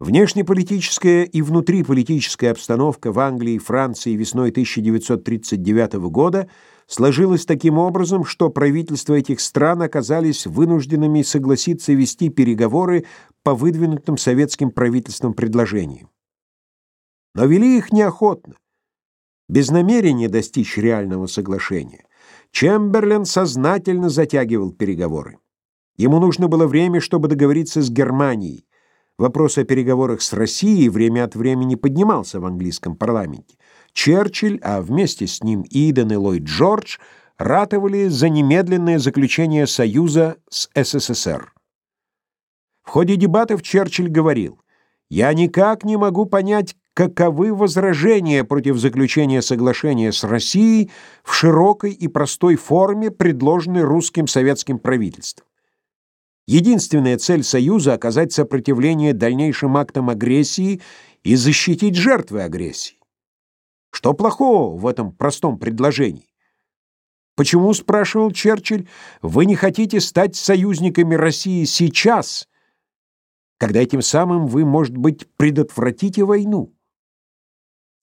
Внешнеполитическая и внутриполитическая обстановка в Англии и Франции весной 1939 года сложилась таким образом, что правительства этих стран оказались вынужденными согласиться вести переговоры по выдвинутым советским правительством предложениям. Но вели их неохотно, без намерения достичь реального соглашения. Чемберлен сознательно затягивал переговоры. Ему нужно было время, чтобы договориться с Германией. Вопрос о переговорах с Россией время от времени поднимался в английском парламенте. Черчилль, а вместе с ним Иден и Ллойд Джордж ратовали за немедленное заключение союза с СССР. В ходе дебатов Черчилль говорил, «Я никак не могу понять, каковы возражения против заключения соглашения с Россией в широкой и простой форме, предложенной русским советским правительством. Единственная цель Союза — оказать сопротивление дальнейшим актам агрессии и защитить жертвы агрессии. Что плохого в этом простом предложении? Почему, спрашивал Черчилль, вы не хотите стать союзниками России сейчас, когда этим самым вы, может быть, предотвратите войну?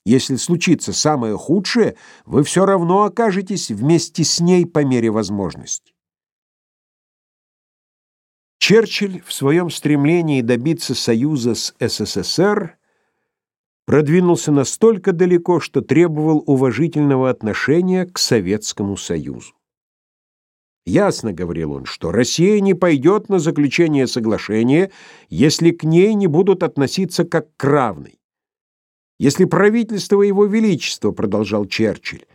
Если случится самое худшее, вы все равно окажетесь вместе с ней по мере возможности. Черчилль в своем стремлении добиться союза с СССР продвинулся настолько далеко, что требовал уважительного отношения к Советскому Союзу. Ясно, говорил он, что Россия не пойдет на заключение соглашения, если к ней не будут относиться как к равной. Если правительство Его Величества, продолжал Черчилль,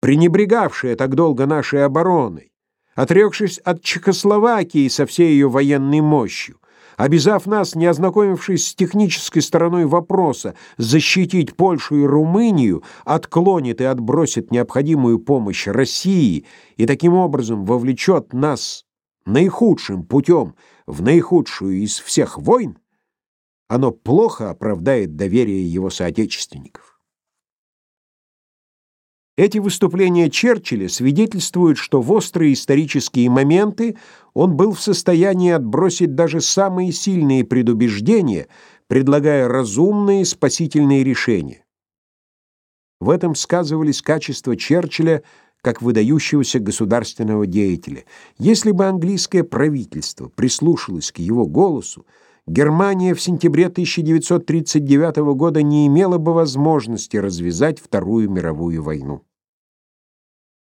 пренебрегавшее так долго нашей обороной, отрекшись от Чехословакии со всей ее военной мощью, обязав нас, не ознакомившись с технической стороной вопроса, защитить Польшу и Румынию, отклонит и отбросит необходимую помощь России и таким образом вовлечет нас наихудшим путем в наихудшую из всех войн, оно плохо оправдает доверие его соотечественников. Эти выступления Черчилля свидетельствуют, что в острые исторические моменты он был в состоянии отбросить даже самые сильные предубеждения, предлагая разумные спасительные решения. В этом сказывались качества Черчилля как выдающегося государственного деятеля. Если бы английское правительство прислушалось к его голосу, Германия в сентябре 1939 года не имела бы возможности развязать Вторую мировую войну.